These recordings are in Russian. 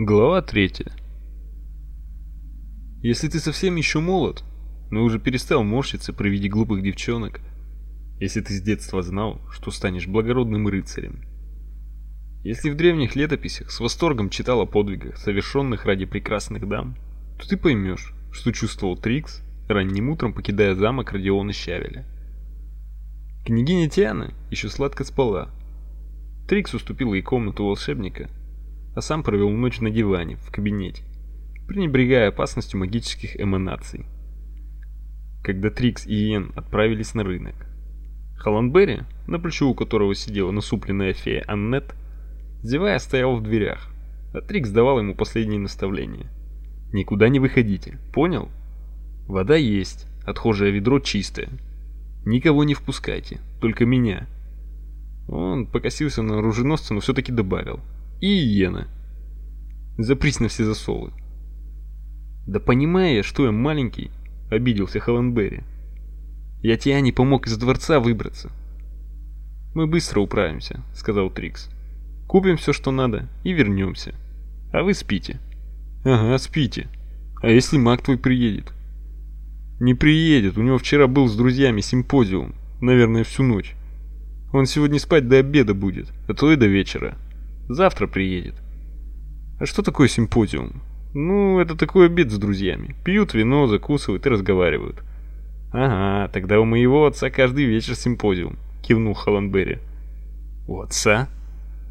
Глава 3. Если ты совсем еще молод, но уже перестал морщиться при виде глупых девчонок, если ты с детства знал, что станешь благородным рыцарем, если в древних летописях с восторгом читал о подвигах, совершенных ради прекрасных дам, то ты поймешь, что чувствовал Трикс, ранним утром покидая замок Родиона Щавеля. Княгиня Тиана еще сладко спала. Трикс уступила ей комнату волшебника, а сам провел ночь на диване в кабинете, пренебрегая опасностью магических эманаций. Когда Трикс и Иен отправились на рынок, Холландберри, на плечу у которого сидела насупленная фея Аннет, зевая стоял в дверях, а Трикс давал ему последние наставления. «Никуда не выходите, понял? Вода есть, отхожее ведро чистое. Никого не впускайте, только меня». Он покосился на оруженосца, но все-таки добавил. «И Иена. Запрись на все засовы». «Да понимая, что я маленький», — обиделся Холландберри. «Я тебе не помог из дворца выбраться». «Мы быстро управимся», — сказал Трикс. «Купим все, что надо, и вернемся. А вы спите». «Ага, спите. А если маг твой приедет?» «Не приедет, у него вчера был с друзьями симпозиум, наверное, всю ночь. Он сегодня спать до обеда будет, а то и до вечера. Завтра приедет». «А что такое симпозиум?» «Ну, это такой обед с друзьями. Пьют вино, закусывают и разговаривают». «Ага, тогда у моего отца каждый вечер симпозиум», — кивнул Холландберри. «У отца?»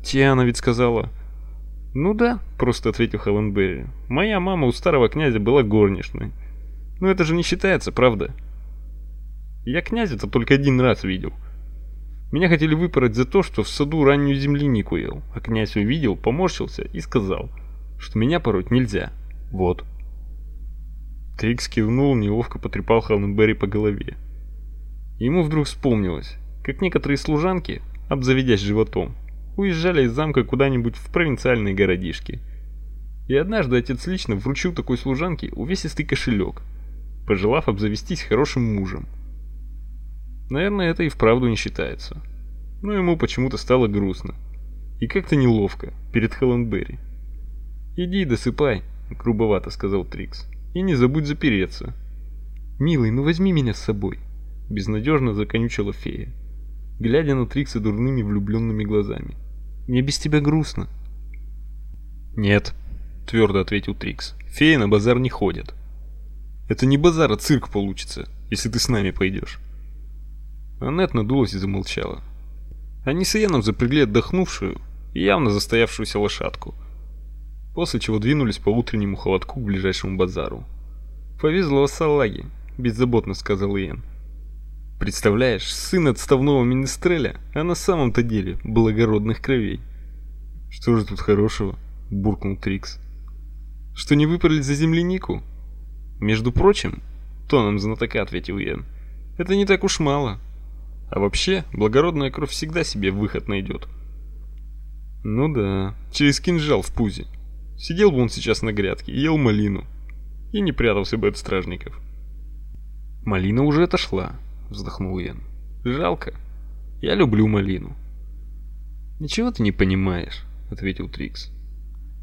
«Тиана ведь сказала». «Ну да», — просто ответил Холландберри. «Моя мама у старого князя была горничной. Но это же не считается, правда?» «Я князя-то только один раз видел. Меня хотели выпороть за то, что в саду раннюю землянику ел, а князь увидел, поморщился и сказал, что меня пороть нельзя. Вот». Трикс кивнул, неловко потрепал Холландберри по голове. Ему вдруг вспомнилось, как некоторые служанки, обзаведясь животом, уезжали из замка куда-нибудь в провинциальные городишки. И однажды отец лично вручил такой служанке увесистый кошелек, пожелав обзавестись хорошим мужем. Наверное, это и вправду не считается. Но ему почему-то стало грустно. И как-то неловко перед Холландберри. «Иди досыпай», — грубовато сказал Трикс. «И не забудь запереться». «Милый, ну возьми меня с собой», — безнадежно законючила фея, глядя на Трикса дурными влюбленными глазами. Мне без тебя грустно. Нет, твердо ответил Трикс. Феи на базар не ходят. Это не базар, а цирк получится, если ты с нами пойдешь. Аннет надулась и замолчала. Они с Иеном запрягли отдохнувшую и явно застоявшуюся лошадку, после чего двинулись по утреннему холодку к ближайшему базару. «Повезло салаге», — беззаботно сказал Иен. Представляешь, сын отставного министреля, а на самом-то деле благородных кровей. Что же тут хорошего? буркнул Трикс. Что не выпорли за землянику? Между прочим, тоном знатока ответил Ян. Это не так уж мало. А вообще, благородная кровь всегда себе выход найдет. Ну да, через кинжал в пузе. Сидел бы он сейчас на грядке и ел малину. И не прятался бы от стражников. Малина уже отошла, вздохнул Ян. Жалко. Я люблю малину. Ничего ты не понимаешь, ответил Трикс.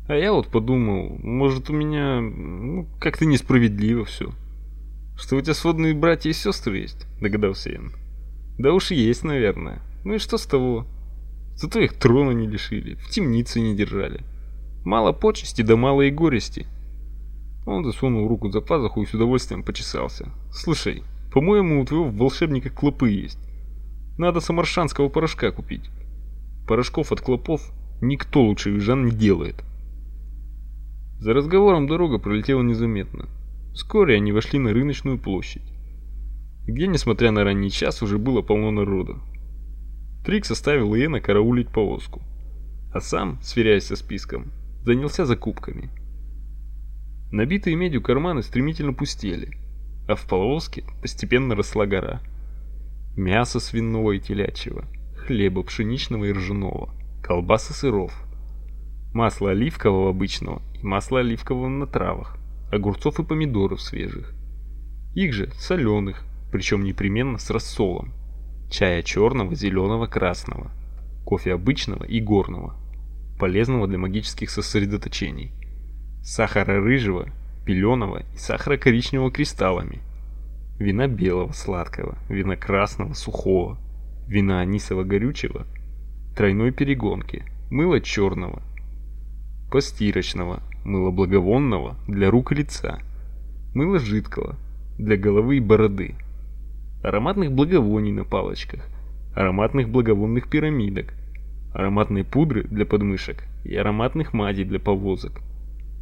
А я вот подумал, может у меня ну, как-то несправедливо все. Что у тебя сводные братья и сестры есть, догадался Ян. Да уж есть, наверное. Ну и что с того? Зато их трона не лишили, в темнице не держали. Мало почести, да мало и горести. Он засунул руку за пазуху и с удовольствием почесался. Слушай, по-моему, у твоего волшебника клопы есть. Надо самаршанского порошка купить. Порошков от клопов никто лучше южан не делает. За разговором дорога пролетела незаметно. Вскоре они вошли на рыночную площадь, где, несмотря на ранний час, уже было полно народа. Трикс оставил Иена караулить повозку, а сам, сверяясь со списком, занялся закупками. Набитые медью карманы стремительно пустели – а в полоске постепенно росла гора. Мясо свиного и телячьего, хлеба пшеничного и ржаного, колбасы сыров, масло оливкового обычного и масло оливкового на травах, огурцов и помидоров свежих. Их же соленых, причем непременно с рассолом, чая черного, зеленого, красного, кофе обычного и горного, полезного для магических сосредоточений, сахара рыжего, пеленого и сахара коричневого кристаллами, вина белого сладкого, вина красного сухого, вина анисового горючего, тройной перегонки, мыла черного, постирочного, мыла благовонного для рук и лица, мыла жидкого для головы и бороды, ароматных благовоний на палочках, ароматных благовонных пирамидок, ароматной пудры для подмышек и ароматных мазей для повозок,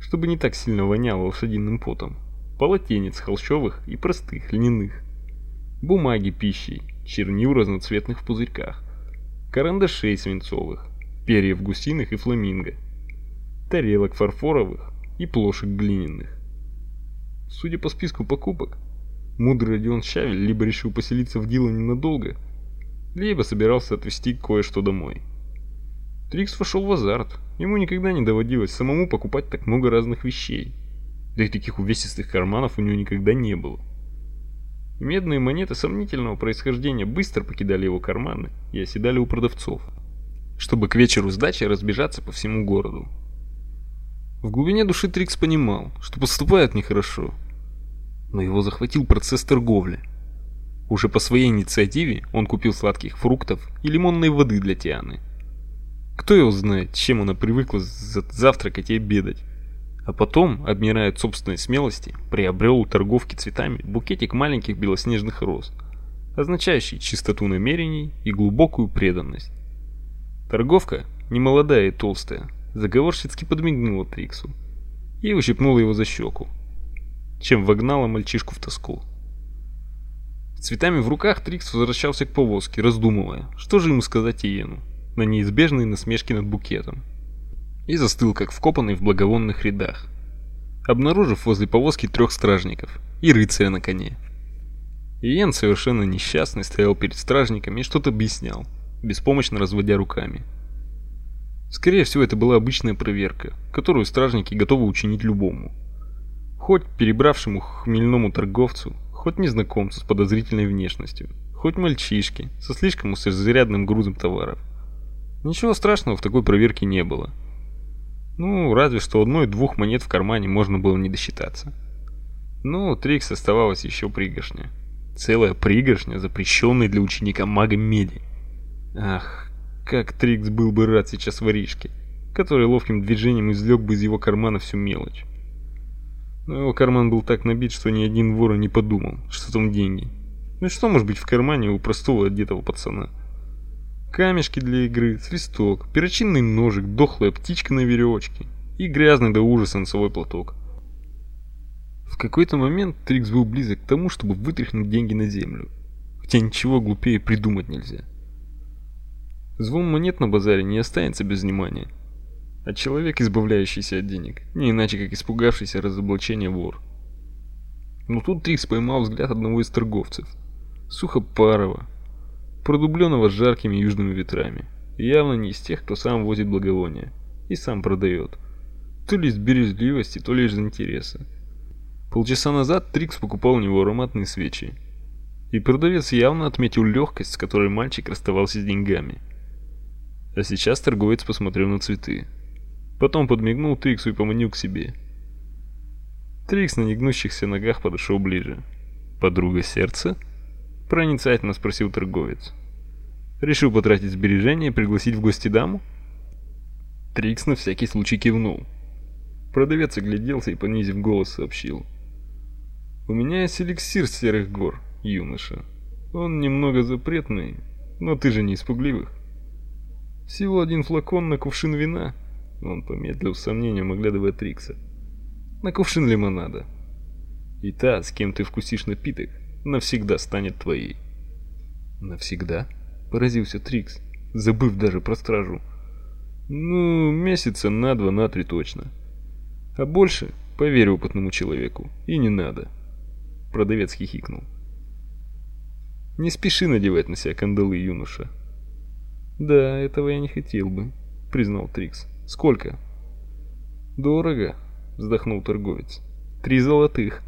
чтобы не так сильно воняло лошадиным потом, полотенец холщовых и простых льняных, бумаги пищей, чернил разноцветных в пузырьках, карандашей свинцовых, перьев гусиных и фламинго, тарелок фарфоровых и плошек глиняных. Судя по списку покупок, мудрый Родион Щавель либо решил поселиться в Дилане надолго, либо собирался отвезти кое-что домой. Трикс вошел в азарт, ему никогда не доводилось самому покупать так много разных вещей, да и таких увесистых карманов у него никогда не было. Медные монеты сомнительного происхождения быстро покидали его карманы и оседали у продавцов, чтобы к вечеру сдачи разбежаться по всему городу. В глубине души Трикс понимал, что поступает нехорошо, но его захватил процесс торговли. Уже по своей инициативе он купил сладких фруктов и лимонной воды для Тианы. Кто его знает, чем она привыкла завтракать и обедать а потом, обмирая от собственной смелости, приобрел у торговки цветами букетик маленьких белоснежных роз, означающий чистоту намерений и глубокую преданность. Торговка, немолодая и толстая, заговорщицки подмигнула Триксу и ущипнула его за щеку, чем вогнала мальчишку в тоску. С цветами в руках Трикс возвращался к повозке, раздумывая, что же ему сказать Иену на неизбежные насмешки над букетом и застыл как вкопанный в благовонных рядах, обнаружив возле повозки трех стражников и рыцаря на коне. Иен совершенно несчастный стоял перед стражниками и что-то объяснял, беспомощно разводя руками. Скорее всего, это была обычная проверка, которую стражники готовы учинить любому. Хоть перебравшему хмельному торговцу, хоть незнакомцу с подозрительной внешностью, хоть мальчишке со слишком уж изрядным грузом товаров. Ничего страшного в такой проверке не было. Ну, разве что одной-двух монет в кармане можно было не досчитаться. Ну, Трикс оставалось еще пригоршня. Целая пригоршня, запрещенной для ученика мага меди. Ах, как Трикс был бы рад сейчас воришке, который ловким движением извлек бы из его кармана всю мелочь. Но его карман был так набит, что ни один вор не подумал, что там деньги. Ну что может быть в кармане у простого одетого пацана? камешки для игры, свисток, перочинный ножик, дохлая птичка на веревочке и грязный до ужаса носовой платок. В какой-то момент Трикс был близок к тому, чтобы вытряхнуть деньги на землю, хотя ничего глупее придумать нельзя. Звон монет на базаре не останется без внимания, а человек, избавляющийся от денег, не иначе как испугавшийся разоблачения вор. Но тут Трикс поймал взгляд одного из торговцев, сухопарого, продубленного жаркими южными ветрами. Явно не из тех, кто сам возит благовония и сам продает. То ли из бережливости, то ли из интереса. Полчаса назад Трикс покупал у него ароматные свечи. И продавец явно отметил легкость, с которой мальчик расставался с деньгами. А сейчас торговец посмотрел на цветы. Потом подмигнул Триксу и поманил к себе. Трикс на негнущихся ногах подошел ближе. «Подруга сердца?» проницательно спросил торговец. Решил потратить сбережения и пригласить в гости даму? Трикс на всякий случай кивнул. Продавец огляделся и, понизив голос, сообщил. «У меня есть эликсир серых гор, юноша. Он немного запретный, но ты же не испугливых. Всего один флакон на кувшин вина». Он помедлил с сомнением, оглядывая Трикса. «На кувшин лимонада. И та, с кем ты вкусишь напиток, навсегда станет твоей. Навсегда? Поразился Трикс, забыв даже про стражу. Ну, месяца на два, на три точно. А больше, поверь опытному человеку, и не надо. Продавец хихикнул. Не спеши надевать на себя кандалы, юноша. Да, этого я не хотел бы, признал Трикс. Сколько? Дорого, вздохнул торговец. Три золотых.